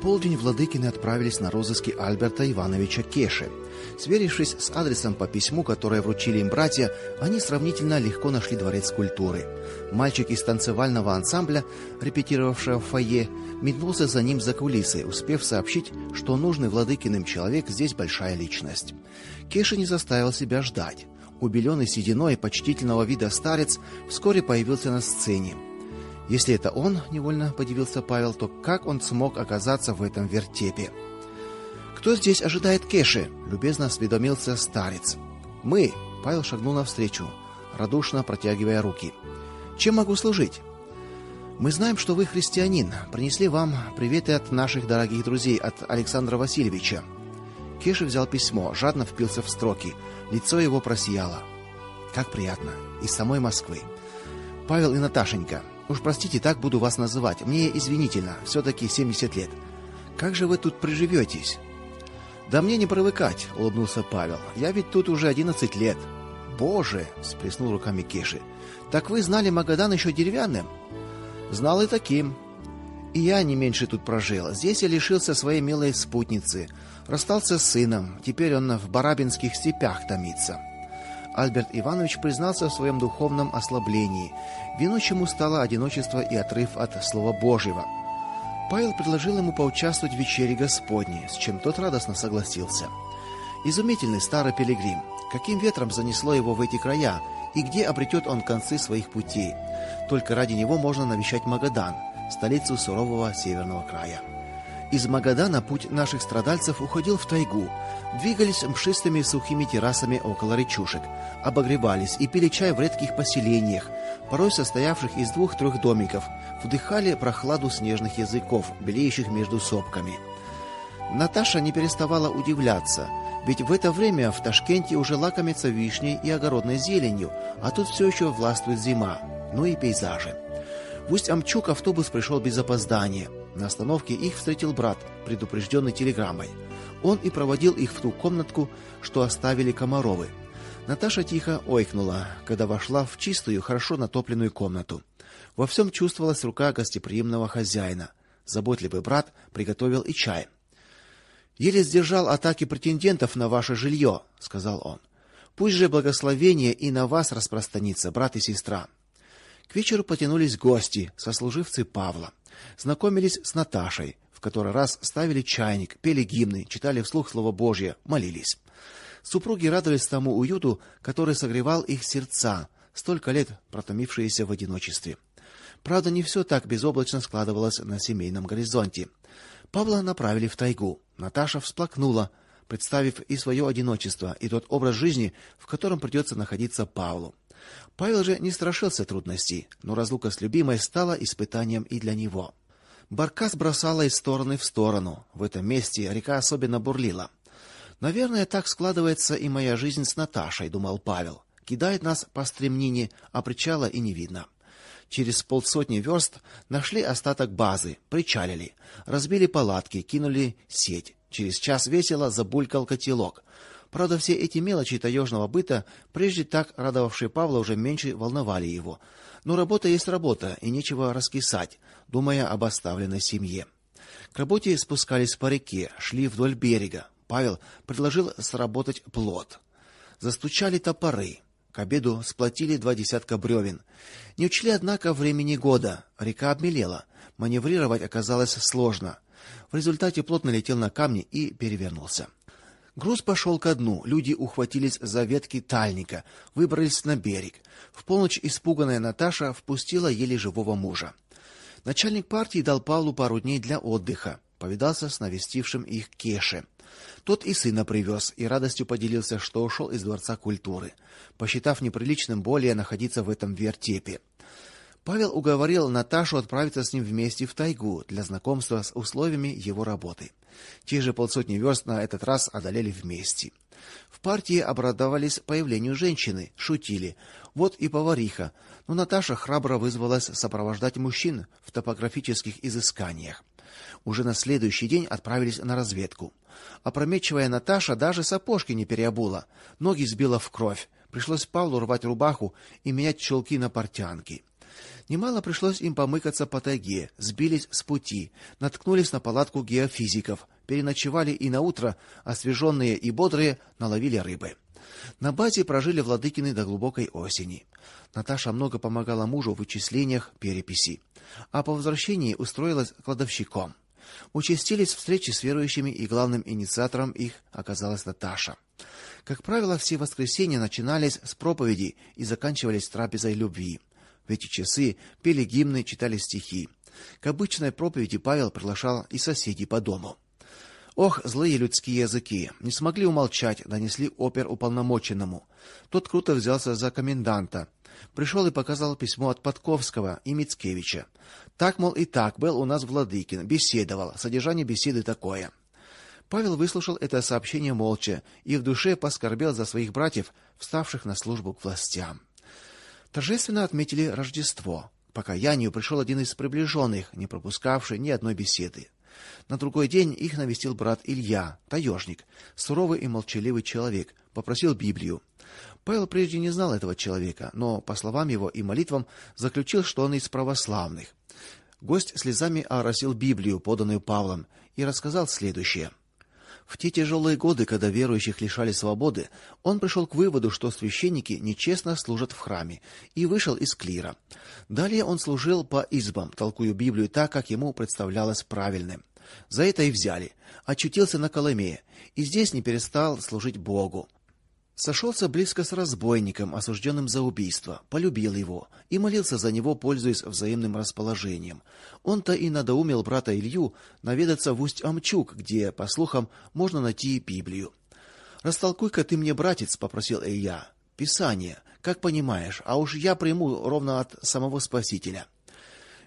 полдень владыкины отправились на розыски Альберта Ивановича Кеши. Сверившись с адресом по письму, которое вручили им братья, они сравнительно легко нашли дворец культуры. Мальчик из танцевального ансамбля, репетировавшего в фойе, метнулся за ним за кулисы, успев сообщить, что нужный владыкиным человек здесь большая личность. Кеша не заставил себя ждать. Убеленный сединой почтительного вида старец вскоре появился на сцене. Если это он, невольно подивился Павел, то как он смог оказаться в этом вертепе? Кто здесь ожидает Кеши? любезно осведомился старец. Мы, Павел шагнул навстречу, радушно протягивая руки. Чем могу служить? Мы знаем, что вы христианин. Принесли вам приветы от наших дорогих друзей, от Александра Васильевича. Кеша взял письмо, жадно впился в строки. Лицо его просияло. Как приятно, из самой Москвы. Павел и Наташенька, Уж простите, так буду вас называть. Мне извинительно, все таки 70 лет. Как же вы тут приживетесь?» Да мне не привыкать, улыбнулся Павел. Я ведь тут уже 11 лет. Боже, всплеснул руками Кеши. Так вы знали Магадан еще деревянным? Знал и таким. И я не меньше тут прожил. Здесь я лишился своей милой спутницы, расстался с сыном. Теперь он в Барабинских степях томится. Альберт Иванович признался в своем духовном ослаблении. Виной чему стало одиночество и отрыв от слова Божьего. Павел предложил ему поучаствовать в вечере Господней, с чем тот радостно согласился. Изумительный старый пилигрим. Каким ветром занесло его в эти края, и где обретет он концы своих путей? Только ради него можно навещать Магадан, столицу сурового северного края. Из Магадана путь наших страдальцев уходил в тайгу. Двигались мшистыми сухими террасами около речушек, обогревались и пили чай в редких поселениях, порой состоявших из двух-трех домиков, вдыхали прохладу снежных языков, белеющих между сопками. Наташа не переставала удивляться, ведь в это время в Ташкенте уже лакомятся вишней и огородной зеленью, а тут все еще властвует зима, ну и пейзажи. В Усть-Амчук автобус пришел без опоздания. На остановке их встретил брат, предупрежденный телеграммой. Он и проводил их в ту комнатку, что оставили Комаровы. Наташа тихо ойкнула, когда вошла в чистую, хорошо натопленную комнату. Во всем чувствовалась рука гостеприимного хозяина. Заботливый брат приготовил и чай. Еле сдержал атаки претендентов на ваше жилье», — сказал он. Пусть же благословение и на вас распространится, брат и сестра. К вечеру потянулись гости, сослуживцы Павла знакомились с Наташей, в который раз ставили чайник, пели гимны, читали вслух слово Божье, молились. Супруги радовались тому уюту, который согревал их сердца, столько лет протомившиеся в одиночестве. Правда, не все так безоблачно складывалось на семейном горизонте. Павла направили в тайгу. Наташа всплакнула, представив и свое одиночество, и тот образ жизни, в котором придется находиться Павлу. Павел же не страшился трудностей, но разлука с любимой стала испытанием и для него. Баркас бросала из стороны в сторону. В этом месте река особенно бурлила. Наверное, так складывается и моя жизнь с Наташей, думал Павел. Кидает нас по стремнине, а причала и не видно. Через полсотни верст нашли остаток базы, причалили, разбили палатки, кинули сеть. Через час весело забулькал котелок. Правда, все эти мелочи таежного быта, прежде так радовавшие Павла, уже меньше волновали его. Но работа есть работа, и нечего раскисать, думая об оставленной семье. К работе спускались по реке, шли вдоль берега. Павел предложил сработать плот. Застучали топоры. К обеду сплотили два десятка бревен. Не учли однако времени года. Река обмелела. Маневрировать оказалось сложно. В результате плот налетел на камни и перевернулся. Груз пошел ко дну. Люди ухватились за ветки тальника, выбрались на берег. В полночь испуганная Наташа впустила еле живого мужа. Начальник партии дал Павлу пару дней для отдыха. Повидался с навестившим их Кеше. Тот и сына привез, и радостью поделился, что ушел из дворца культуры, посчитав неприличным более находиться в этом вертепе. Павел уговорил Наташу отправиться с ним вместе в тайгу для знакомства с условиями его работы. Те же полсотни верст на этот раз одолели вместе. В партии обрадовались появлению женщины, шутили. Вот и повариха. Но Наташа храбро вызвалась сопровождать мужчин в топографических изысканиях. Уже на следующий день отправились на разведку. Опрометчивая Наташа даже сапожки не переобула, ноги сбила в кровь. Пришлось Павлу рвать рубаху и менять чулки на портянки. Немало пришлось им помыкаться по тайге, сбились с пути, наткнулись на палатку геофизиков, переночевали и на утро, освеженные и бодрые, наловили рыбы. На базе прожили Владыкины до глубокой осени. Наташа много помогала мужу в вычислениях, переписи, а по возвращении устроилась кладовщиком. Участились встречи с верующими, и главным инициатором их оказалась Наташа. Как правило, все воскресенья начинались с проповеди и заканчивались трапезой любви. В эти часы пели гимны, читали стихи. К обычной проповеди Павел приглашал и соседей по дому. Ох, злые людские языки, не смогли умолчать, донесли опер уполномоченному. Тот круто взялся за коменданта. Пришел и показал письмо от Подковского и Мицкевича. Так, мол, и так был у нас Владыкин, беседовал. Содержание беседы такое: Павел выслушал это сообщение молча и в душе поскорбел за своих братьев, вставших на службу к властям. Торжественно отметили Рождество. По каянию пришел один из приближенных, не пропускавший ни одной беседы. На другой день их навестил брат Илья, таежник, суровый и молчаливый человек, попросил Библию. Павел прежде не знал этого человека, но по словам его и молитвам заключил, что он из православных. Гость слезами оросил Библию, поданную Павлом, и рассказал следующее: в те тяжелые годы, когда верующих лишали свободы, он пришел к выводу, что священники нечестно служат в храме, и вышел из клира. Далее он служил по избам, толкуя Библию так, как ему представлялось правильным. За это и взяли. Очутился на Колыме, и здесь не перестал служить Богу. Сошелся близко с разбойником, осужденным за убийство, полюбил его и молился за него, пользуясь взаимным расположением. Он-то и надоумил брата Илью наведаться в Усть-Амчук, где, по слухам, можно найти Библию. "Растолкуй-ка ты мне, братец", попросил Илья. "Писание, как понимаешь, а уж я приму ровно от самого Спасителя".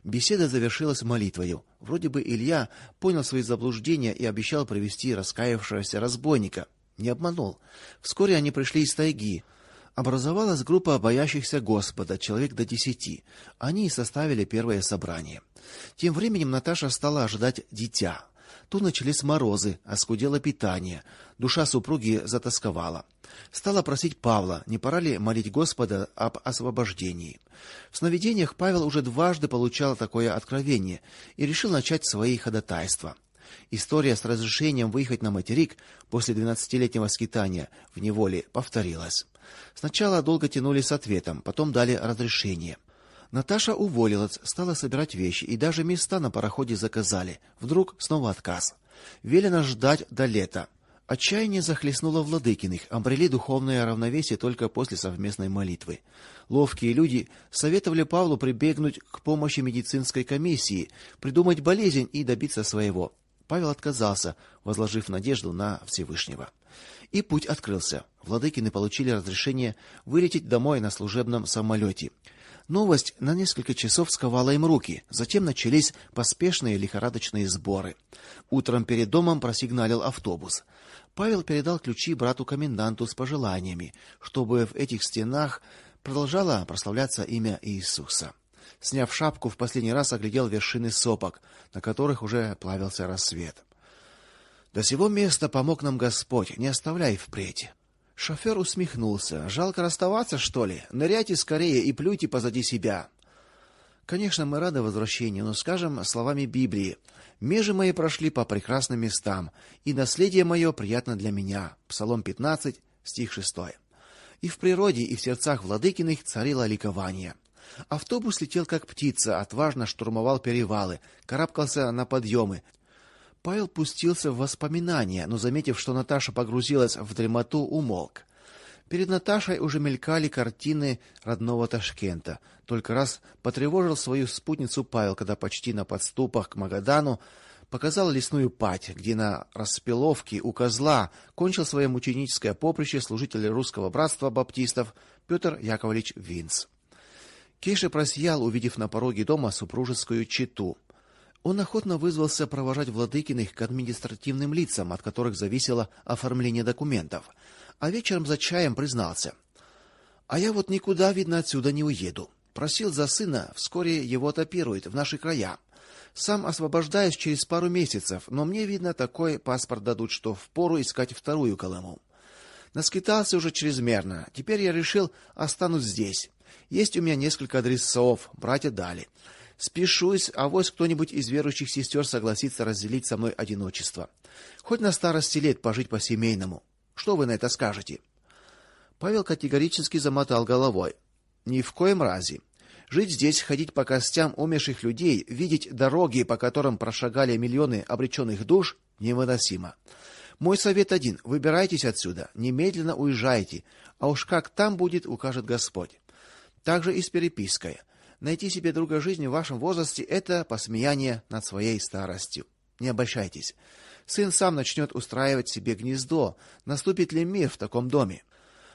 Беседа завершилась молитвою. Вроде бы Илья понял свои заблуждения и обещал привести раскаявшегося разбойника. Не обманул. Вскоре они пришли из тайги. Образовалась группа боящихся Господа, человек до десяти. Они и составили первое собрание. Тем временем Наташа стала ожидать дитя. Тут начались морозы, оскудело питание. Душа супруги затосковала. Стала просить Павла, не пора ли молить Господа об освобождении. В сновидениях Павел уже дважды получал такое откровение и решил начать свои ходатайства. История с разрешением выехать на материк после двенадцатилетнего скитания в неволе повторилась. Сначала долго тянули с ответом, потом дали разрешение. Наташа уволилась, стала собирать вещи и даже места на пароходе заказали. Вдруг снова отказ. Велено ждать до лета. Отчаяние захлестнуло Владыкиных, обрели духовное равновесие только после совместной молитвы. Ловкие люди советовали Павлу прибегнуть к помощи медицинской комиссии, придумать болезнь и добиться своего. Павел отказался, возложив надежду на Всевышнего. И путь открылся. Владыкины получили разрешение вылететь домой на служебном самолете. Новость на несколько часов сковала им руки. Затем начались поспешные лихорадочные сборы. Утром перед домом просигналил автобус. Павел передал ключи брату коменданту с пожеланиями, чтобы в этих стенах продолжало прославляться имя Иисуса. Сняв шапку, в последний раз оглядел вершины сопок, на которых уже плавился рассвет. До сего места помог нам Господь, не оставляй впредь. Шофер усмехнулся. Жалко расставаться, что ли? Ныряйте скорее и плюйте позади себя. Конечно, мы рады возвращению, но скажем словами Библии: межи мои прошли по прекрасным местам, и наследие мое приятно для меня. Псалом 15, стих 6. И в природе, и в сердцах владыкиных царило ликование. Автобус летел как птица, отважно штурмовал перевалы, карабкался на подъемы. Павел пустился в воспоминания, но заметив, что Наташа погрузилась в дремоту, умолк. Перед Наташей уже мелькали картины родного Ташкента. Только раз потревожил свою спутницу Павел, когда почти на подступах к Магадану показал лесную пать, где на распиловке у козла кончил свое мученическое поприще служитель русского братства баптистов Петр Яковлевич Винц. Кейша просиял, увидев на пороге дома супружескую чету. Он охотно вызвался провожать Владыкиных к административным лицам, от которых зависело оформление документов, а вечером за чаем признался: "А я вот никуда видно отсюда не уеду. Просил за сына, вскоре его отопируют в наши края. Сам освобождаюсь через пару месяцев, но мне видно такой паспорт дадут, что впору искать вторую Колыму. Наскитался уже чрезмерно. Теперь я решил останусь здесь. Есть у меня несколько адресов, братья дали. Спешусь, а вось кто-нибудь из верующих сестер согласится разделить со мной одиночество. Хоть на старости лет пожить по-семейному. Что вы на это скажете? Павел категорически замотал головой. Ни в коем разе. Жить здесь, ходить по костям умерших людей, видеть дороги, по которым прошагали миллионы обреченных душ, невыносимо. Мой совет один: выбирайтесь отсюда, немедленно уезжайте, а уж как там будет, укажет Господь. Также и с перепиской. Найти себе друга жизни в вашем возрасте это посмеяние над своей старостью. Не обольщайтесь. Сын сам начнет устраивать себе гнездо. Наступит ли мир в таком доме?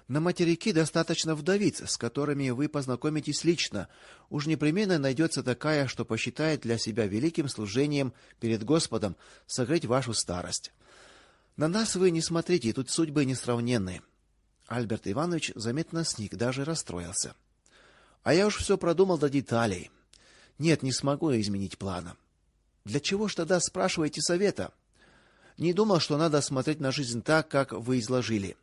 На материке достаточно вдовиц, с которыми вы познакомитесь лично. Уж непременно найдется такая, что посчитает для себя великим служением перед Господом согреть вашу старость. На нас вы не смотрите, тут судьбы несравненные. Альберт Иванович заметно сник, даже расстроился. А я уж все продумал до деталей. Нет, не смогу я изменить плана. Для чего ж тогда спрашиваете совета? Не думал, что надо смотреть на жизнь так, как вы изложили.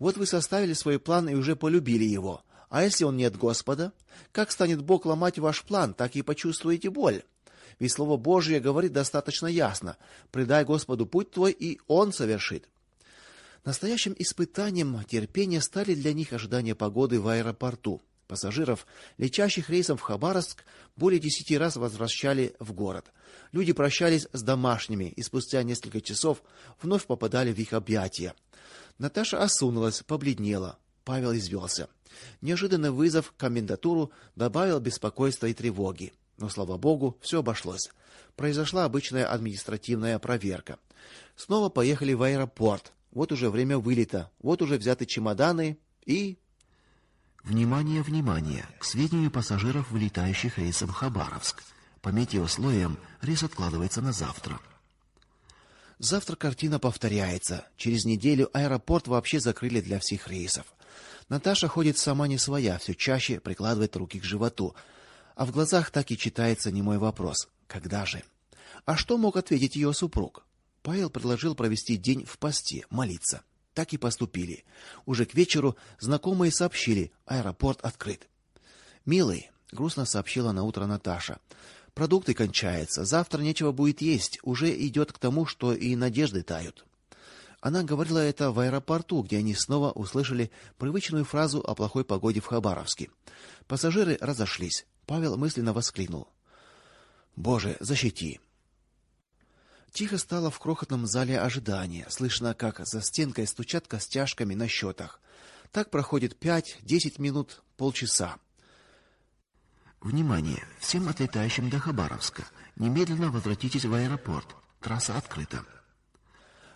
Вот вы составили свой план и уже полюбили его. А если он не от Господа, как станет Бог ломать ваш план, так и почувствуете боль. Ведь слово Божье говорит достаточно ясно: "Предай Господу путь твой, и он совершит". Настоящим испытанием терпения стали для них ожидания погоды в аэропорту. Пассажиров, летящих рейсом в Хабаровск, более десяти раз возвращали в город. Люди прощались с домашними и спустя несколько часов вновь попадали в их объятия. Наташа осунулась, побледнела. Павел извелся. Неожиданный вызов в комендатуру добавил беспокойства и тревоги. Но слава богу, все обошлось. Произошла обычная административная проверка. Снова поехали в аэропорт. Вот уже время вылета. Вот уже взяты чемоданы и Внимание, внимание! К сведению пассажиров, вылетающих рейсом Хабаровск. По метеослоям рейс откладывается на завтра. Завтра картина повторяется. Через неделю аэропорт вообще закрыли для всех рейсов. Наташа ходит сама не своя, все чаще прикладывает руки к животу, а в глазах так и читается немой вопрос: когда же? А что мог ответить ее супруг? Павел предложил провести день в посте, молиться. Так и поступили. Уже к вечеру знакомые сообщили: аэропорт открыт. "Милый", грустно сообщила на утро Наташа. Продукты кончаются, завтра нечего будет есть, уже идет к тому, что и надежды тают. Она говорила это в аэропорту, где они снова услышали привычную фразу о плохой погоде в Хабаровске. Пассажиры разошлись. Павел мысленно воскликнул: "Боже, защити!" Тихо стало в крохотном зале ожидания. Слышно, как за стенкой стучат костяшками на счетах. Так проходит пять-десять минут, полчаса. Внимание! Всем отлетающим до Хабаровска. Немедленно возвратитесь в аэропорт. Трасса открыта.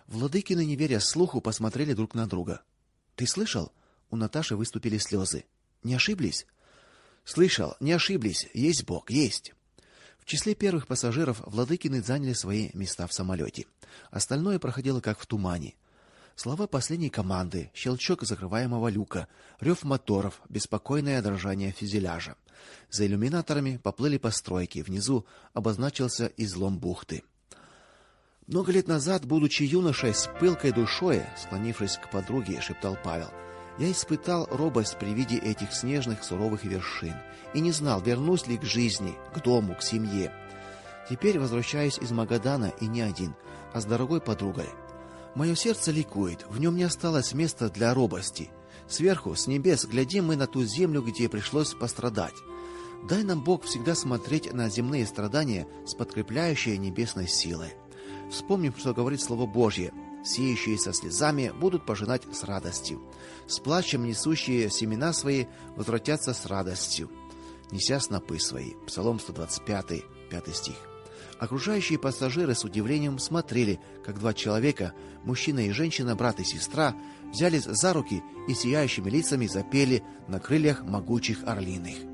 Владыкины, не веря слуху, посмотрели друг на друга. Ты слышал? У Наташи выступили слезы. Не ошиблись? Слышал, не ошиблись. Есть Бог, есть. В числе первых пассажиров Владыкины заняли свои места в самолете. Остальное проходило как в тумане. Слова последней команды, щелчок закрываемого люка, рев моторов, беспокойное дрожание фюзеляжа. За иллюминаторами поплыли постройки, внизу обозначился излом бухты. Много лет назад, будучи юношей с пылкой душой, склонившись к подруге, шептал Павел: "Я испытал робость при виде этих снежных суровых вершин и не знал, вернусь ли к жизни, к дому, к семье. Теперь возвращаюсь из Магадана и не один, а с дорогой подругой. Мое сердце ликует, в нем не осталось места для робости. Сверху, с небес, глядим мы на ту землю, где пришлось пострадать. Дай нам Бог всегда смотреть на земные страдания с подкрепляющей небесной силой. Вспомним, что говорит слово Божье: сеющие со слезами будут пожинать с радостью. С плачем несущие семена свои возвратятся с радостью, неся снопы свои. Псалом 125, 5 стих. Окружающие пассажиры с удивлением смотрели, как два человека, мужчина и женщина, брат и сестра, взялись за руки и сияющими лицами запели на крыльях могучих орлиных.